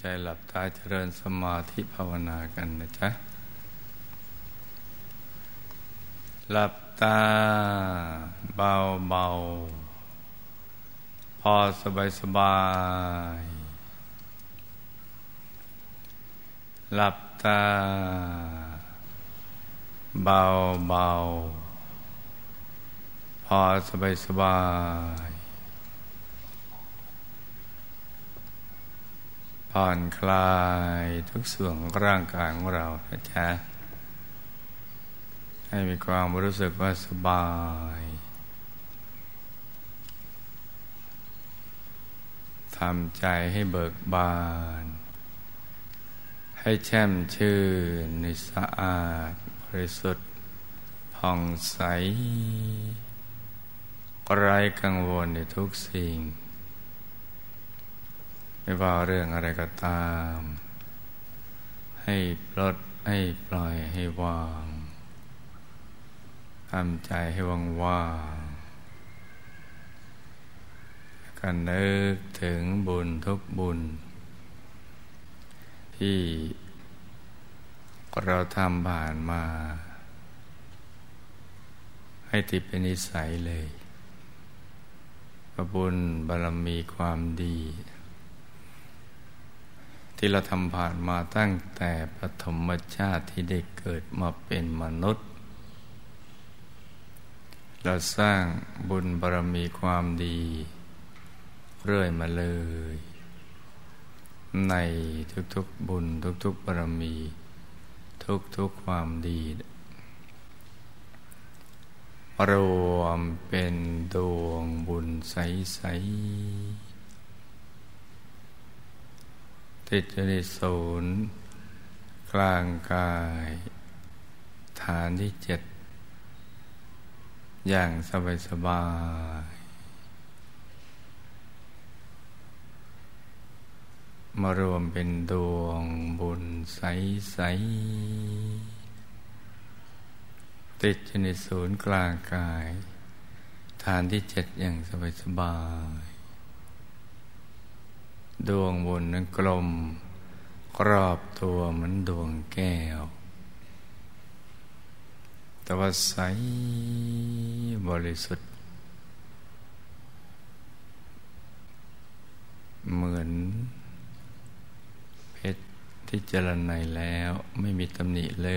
ใจหลับตาเจริญสมาธิภาวนากันนะจ๊ะ หลับตาเบาเบาพอสบายสบาย หลับตาเบาเบาพอสบายสบาย ผ่อนคลายทุกส่วนของร่างกายของเรานะจ๊ะให้มีความรู้สึกว่าสบาย ทำใจให้เบิกบาน ให้แช่มชื่นในสะอาดบริสุทธิ์ผ่องใสไร้กังวลในทุกสิ่ง ไม่ว่าเรื่องอะไรก็ตาม ให้ปลดให้ปล่อยให้วางทำใจให้ว่างว่างกันนึกถึงบุญทุกบุญ ที่เราทำผ่านมา ให้ติดเป็นนิสัยเลยบุญบารมีความดี ที่เราทำผ่านมาตั้งแต่ปฐมชาติที่ได้เกิดมาเป็นมนุษย์ เราสร้างบุญบารมีความดี เรื่อยมาเลย ในทุกๆบุญทุกๆบารมี ทุกๆความดีรวมเป็นดวงบุญใสๆ ติดอยู่ในศูนย์กลางกาย ฐานที่เจ็ด อย่างสบายสบายมารวมเป็นดวงบุญใสใสติดอยู่ในศูนย์กลางกาย ฐานที่เจ็ดอย่างสบายสบาย ดวงบุญนั้นกลม กรอบตัวเหมือนดวงแก้ว แต่ว่าใสบริสุทธิ์ เหมือนเพชรที่เจริญในแล้วไม่มีตำหนิเล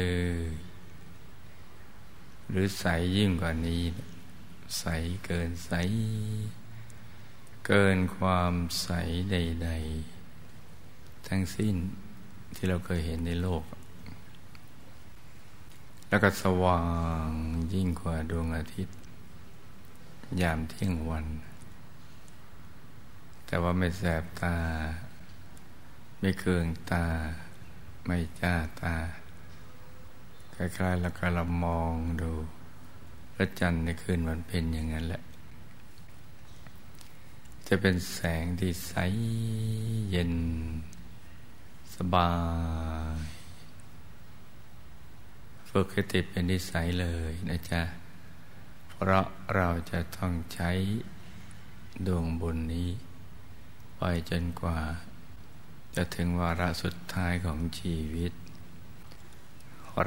ย หรือใสยิ่งกว่านี้ ใสเกินใส เกินความใสใด ๆ ทั้งสิ้นที่เราเคยเห็นในโลก แล้วก็สว่างยิ่งกว่าดวงอาทิตย์ ยามเที่ยงวัน แต่ว่าไม่แสบตา ไม่เคืองตา ไม่จ้าตา คล้ายๆแล้วก็เรามองดู พระจันทร์ในคืนวันเพ็ญอย่างนั้นแหละ จะเป็นแสงที่ใสเย็น สบาย ฝึกให้ติดเป็นนิสัยเลยนะจ๊ะ เพราะเราจะต้องใช้ดวงบุญนี้ ไปจนกว่า จะถึงวาระสุดท้ายของชีวิต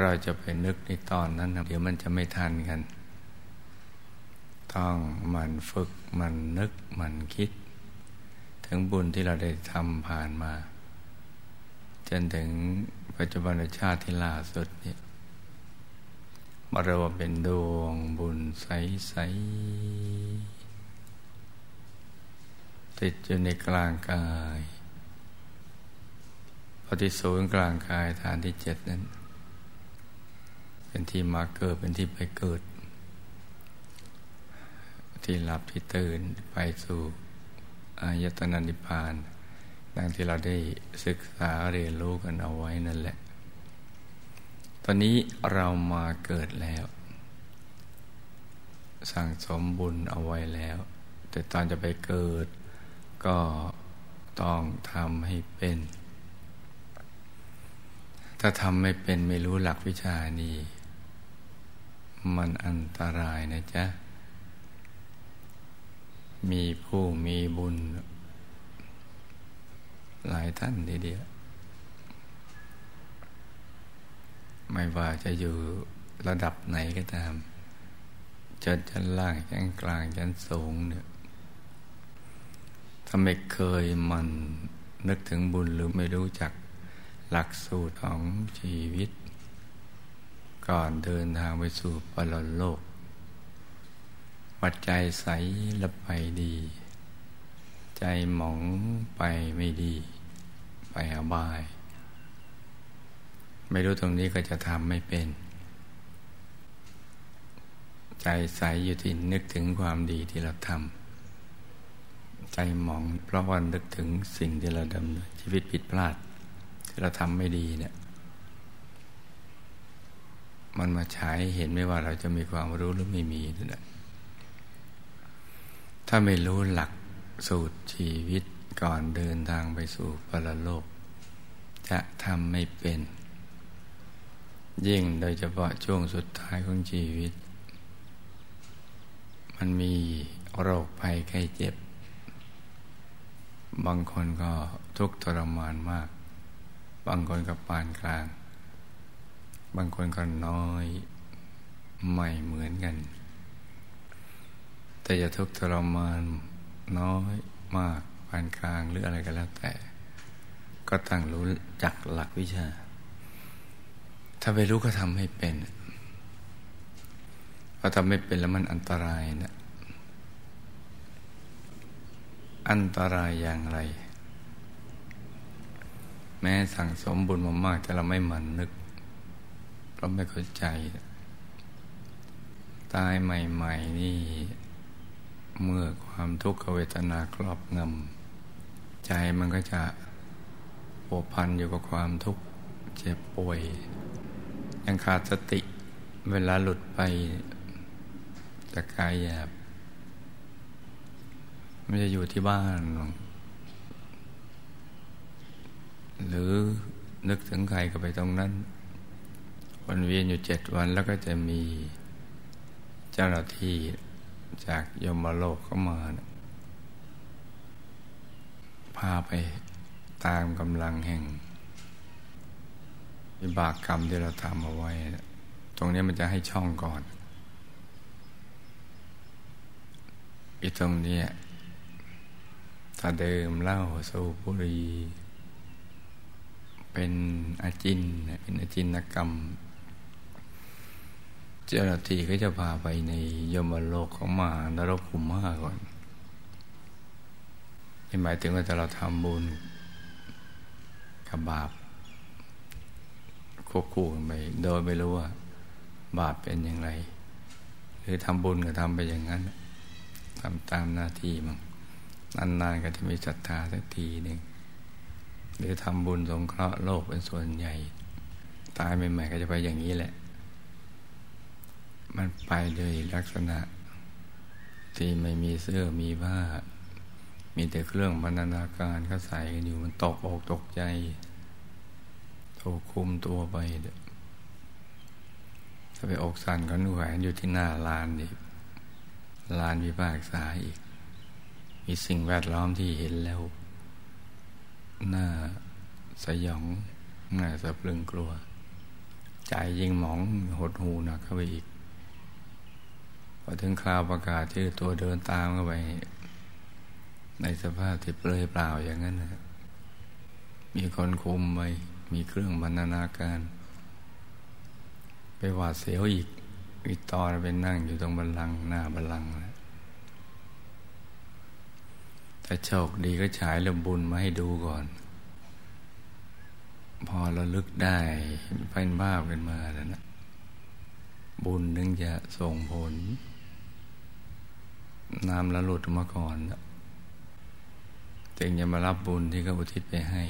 เราจะไปนึกในตอนนั้น เดี๋ยวมันจะไม่ทันกัน ต้องมันฝึกมันนึกมันคิด ถึงบุญที่เราได้ทำผ่านมา จนถึงปัจจุบันชาติที่ล่าสุดเนี่ยมารวมเป็นดวงบุญใส ๆ ติดอยู่ในกลางกายปฏิสูนกลางกายฐานที่เจ็ดนั้น เป็นที่มาเกิดเป็นที่ไปเกิด ที่หลับที่ตื่นไปสู่อายตนะนิพพานดังที่เราได้ศึกษาเรียนรู้กันเอาไว้นั่นแหละ ตอนนี้เรามาเกิดแล้ว สั่งสมบุญเอาไว้แล้ว แต่ตอนจะไปเกิดก็ต้องทำให้เป็น ถ้าทำไม่เป็นไม่รู้หลักวิชานี้ มันอันตรายนะจ๊ะ มีผู้มีบุญ หลายท่านทีเดียวไม่ว่าจะอยู่ระดับไหนก็ตามจนชั้นล่างชั้นกลางชั้นสูงเนี่ยถ้าไม่เคยมันนึกถึงบุญหรือไม่รู้จักหลักสูตรของชีวิต ก่อนเดินทางไปสู่ปรโลก ปัจจัยใสละไปดี ใจหมองไปไม่ดี ไปอบาย ไม่รู้ตรงนี้ก็จะทำไม่เป็น ใจใสอยู่ที่นึกถึงความดีที่เราทำใจหมองเพราะว่านึกถึงสิ่งที่เราดำเนินชีวิตผิดพลาด ที่เราทำไม่ดีเนี่ยมันมาฉายเห็นไม่ว่าเราจะมีความรู้หรือไม่มีนั่นแหละ ถ้าไม่รู้หลักสูตรชีวิตก่อนเดินทางไปสู่ปรโลก จะทำไม่เป็น ยิ่งโดยเฉพาะช่วงสุดท้ายของชีวิต มันมีโรคภัยไข้เจ็บ บางคนก็ทุกข์ทรมานมาก บางคนก็ปานกลาง บางคนก็น้อย ไม่เหมือนกัน แต่จะทุกข์ทรมานน้อยมากปานกลางหรืออะไรก็แล้วแต่ ก็ตั้งรู้จักหลักวิชา ถ้าไปรู้ก็ทำให้เป็นพอทำไม่เป็นแล้วมันอันตรายนะอันตรายอย่างไร แม้สั่งสมบุญมามาก แต่เราไม่หมั่นนึกเราไม่เข้าใจ ตายใหม่ ๆ นี่ เมื่อความทุกขเวทนาครอบงำใจมันก็จะผัวพันอยู่กับความทุกข์เจ็บป่วย ยังขาดสติเวลาหลุดไปจากกายหยาบไม่จะอยู่ที่บ้าน หรือนึกถึงใครก็ไปตรงนั้น วันเวียนอยู่เจ็ดวันแล้วก็จะมีเจ้าหน้าที่ จากยมโลกเข้ามานะพาไปตามกำลังแห่งวิบากกรรมที่เราทำเอาไว้ตรงนี้มันจะให้ช่องก่อนอีตรงนี้ถ้าเดิมเล่าสูบุรีเป็นอาจินเป็นอาจินกรรม เจ้าหน้าที่ก็จะพาไปในยมโลกของมหานรกขุมมาก่อนนี่หมายถึงว่าถ้าเราทำบุญกับบาปควบคู่กันไปโดยไม่รู้ว่า บาปเป็นอย่างไร หรือทำบุญก็ทำไปอย่างนั้นทำตามหน้าที่มั่งนานๆก็จะมีศรัทธาสักทีหนึ่งหรือทำบุญสงเคราะห์โลกเป็นส่วนใหญ่ ตายใหม่ๆก็จะไปอย่างนี้แหละ มันไปเลยลักษณะ ที่ไม่มีเสื้อมีผ้า มีแต่เครื่องบรรณาการก็ใส่กันอยู่มันตกอกตกใจถูกคุมตัวไปถ้าไปอกสั่นกันแหวนอยู่ที่หน้าลานอีกลานวิภาคษาอีก มีสิ่งแวดล้อมที่เห็นแล้วหน้าสยองหน้าสะพรึงกลัว ใจยิ่งหมองหดหูหนักเข้าไปอีก พอถึงคราวประกาศชื่อตัวเดินตามเข้าไป ในสภาพที่เปลยเปล่าอย่างนั้นนะมีคนคุมไปมีเครื่องบรรณาการ ไปหวาดเสียวอีกอีตอนไปนั่งอยู่ตรงบันลังหน้าบันลังนะแต่โชคดีก็ฉายเรื่องบุญมาให้ดูก่อน พอเราลึกได้เป็นภาพกันมาแล้วนะ บุญนึงจะส่งผล น้ำและหลุดมาก่อนจึงจะมารับบุญที่เขาอุทิศไปให้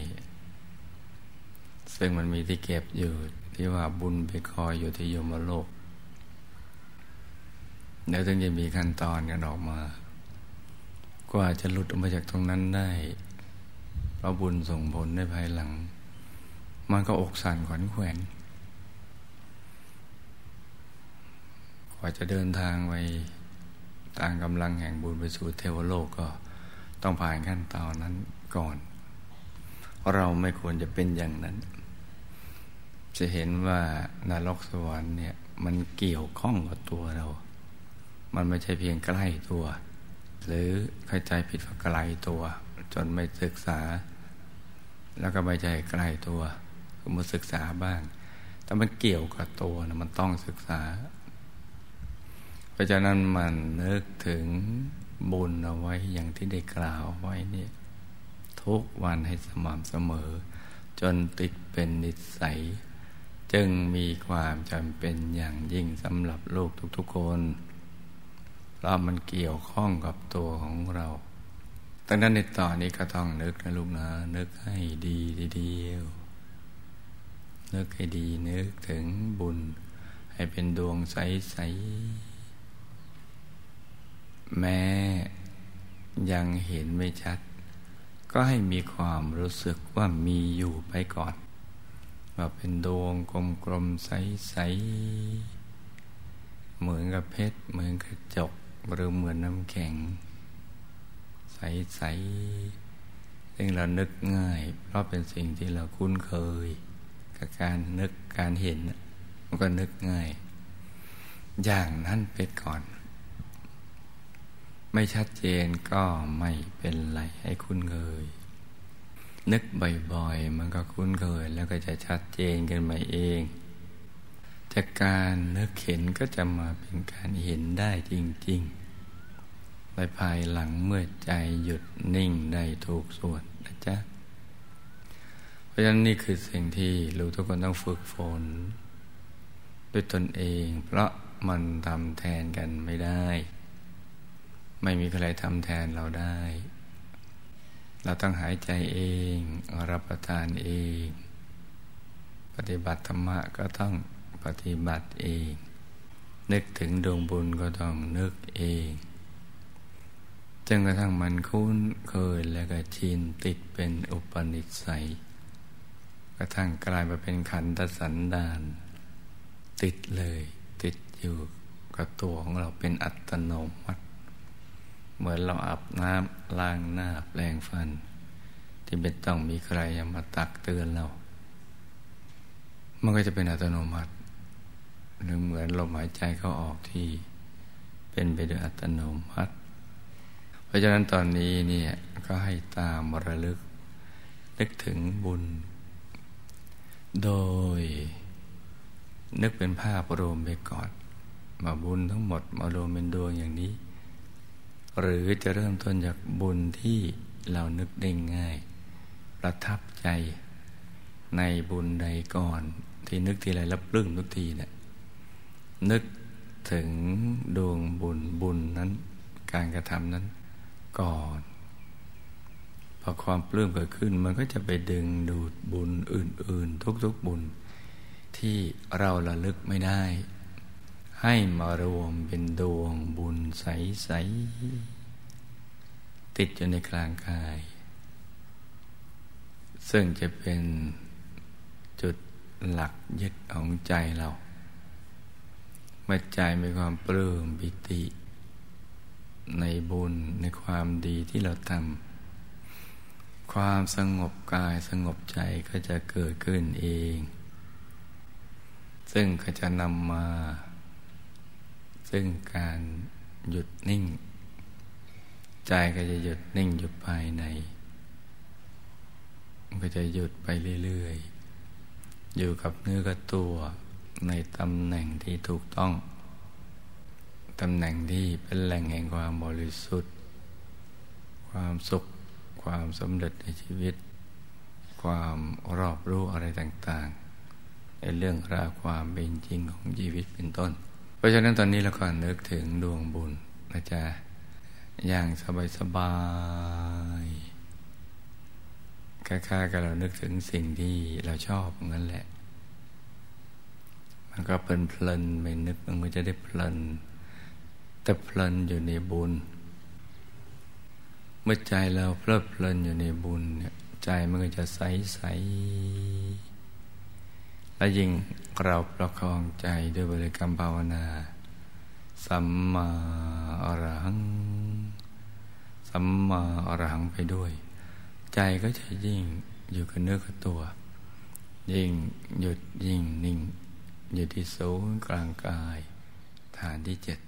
ซึ่งมันมีที่เก็บอยู่ที่ว่าบุญไปคอยอยู่ที่ยมโลกเดี๋ยวถึงจะมีขั้นตอนกันออกมา กว่าจะหลุดออกมาจากตรงนั้นได้ เพราะบุญส่งผลในภายหลัง มันก็อกสั่นขวัญแขวนกว่าจะเดินทางไป ตามกำลังแห่งบุญไปสู่เทวโลกก็ต้องผ่านขั้นตอนนั้นก่อน เราไม่ควรจะเป็นอย่างนั้น จะเห็นว่านรกสวรรค์เนี่ยมันเกี่ยวข้องกับตัวเรา มันไม่ใช่เพียงใกล้ตัว หรือเข้าใจผิดว่าไกลตัว จนไม่ศึกษา แล้วก็ไม่ใช่ใกล้ตัวก็มาศึกษาบ้าง แต่มันเกี่ยวกับตัวนะมันต้องศึกษา เพราะฉะนั้นมันนึกถึงบุญเอาไว้อย่างที่ได้กล่าวไว้เนี่ยทุกวันให้สม่ำเสมอ จนติดเป็นนิสัย จึงมีความจำเป็นอย่างยิ่งสำหรับลูกทุกๆคนเพราะมันเกี่ยวข้องกับตัวของเราดังนั้นในตอนนี้ก็ต้องนึกนะลูกนะ นึกให้ดีทีเดียวนึกให้ดีนึกถึงบุญ ให้เป็นดวงใสๆ แม้ยังเห็นไม่ชัด ก็ให้มีความรู้สึกว่ามีอยู่ไปก่อน ว่าเป็นดวงกลมๆใสๆเหมือนกับเพชร เหมือนกระจกหรือเหมือนน้ำแข็ง ใสๆซึ่งเรานึกง่าย เพราะเป็นสิ่งที่เราคุ้นเคย กับการนึกการเห็น มันก็นึกง่าย อย่างนั้นไปก่อน ไม่ชัดเจนก็ไม่เป็นไรให้คุ้นเคย นึกบ่อยๆ มันก็คุ้นเคย แล้วก็จะชัดเจนกันมาเอง จากการนึกเห็นก็จะมาเป็นการเห็นได้จริงๆไปภายหลังเมื่อใจหยุดนิ่งได้ถูกส่วนนะจ๊ะ เพราะฉะนั้นนี่คือสิ่งที่ลูกทุกคนต้องฝึกฝน ด้วยตนเอง เพราะมันทำแทนกันไม่ได้ ไม่มีใครทำแทนเราได้ เราต้องหายใจเอง รับประทานเอง ปฏิบัติธรรมะก็ต้องปฏิบัติเอง นึกถึงดวงบุญก็ต้องนึกเองจนกระทั่งมันคุ้นเคยแล้วก็ชินติดเป็นอุปนิสัย กระทั่งกลายมาเป็นขันธสันดาน ติดเลย ติดอยู่กับตัวของเราเป็นอัตโนมัติ เหมือนเราอาบน้ำล้างหน้าแปลงฟัน ที่เป็นต้องมีใครมาตักเตือนเรา มันก็จะเป็นอัตโนมัติ หรือเหมือนลมหายใจเขาออกที่เป็นไปโดยอัตโนมัติ เพราะฉะนั้นตอนนี้เนี่ยก็ให้ตามมรลึก นึกถึงบุญ โดย นึกเป็นภาพรวมไปก่อน มาบุญทั้งหมดมารวมเป็นดวงอย่างนี้ หรือจะเริ่มต้นจากบุญที่เรานึกได้ง่าย ประทับใจในบุญใดก่อน ที่นึกทีไรแล้วปลื้มทุกทีเนะี่ยนึกถึงดวงบุญบุญนั้น การกระทำนั้นก่อนพอความปลื้มเกิดขึ้นมันก็จะไปดึงดูดบุญอื่น ๆ ทุกๆบุญที่เราระลึกไม่ได้ ให้มารวมเป็นดวงบุญใส ๆ ติดอยู่ในกลางกาย ซึ่งจะเป็นจุดหลักยึดของใจเราเมื่อใจมีความปลื้มปิติ ในบุญในความดีที่เราทำความสงบกายสงบใจก็จะเกิดขึ้นเอง ซึ่งก็จะนำมา ซึ่งการหยุดนิ่ง ใจก็จะหยุดนิ่งอยู่ภายใน มันก็จะหยุดไปเรื่อยๆ อยู่กับเนื้อกับตัวในตำแหน่งที่ถูกต้อง ตำแหน่งที่เป็นแหล่งแห่งความบริสุทธิ์ ความสุข ความสำเร็จในชีวิต ความรอบรู้อะไรต่างๆในเรื่องราวความเป็นจริงของชีวิตเป็นต้น ราะฉะนั้นตอนนี้เราก็นึกถึงดวงบุญนะจ๊ะอย่างสบายๆคล้าๆกับเรานึกถึงสิ่งที่เราชอบงั้นแหละ มันก็เพลินเพลินไม่นึกมันก็จะได้เพลิน แต่เพลินอยู่ในบุญ เมื่อใจเราเพลิดเพลินอยู่ในบุญเนี่ยใจมันก็จะใสใสและยิ่ง เราประคองใจด้วยบริกรรมภาวนา สัมมาอรหัง สัมมาอรหังไปด้วย ใจก็จะยิ่งอยู่กับเนื้อกับตัว ยิ่งหยุดยิ่งนิ่ง อยู่ที่ศูนย์กลางกาย ฐานที่เจ็ด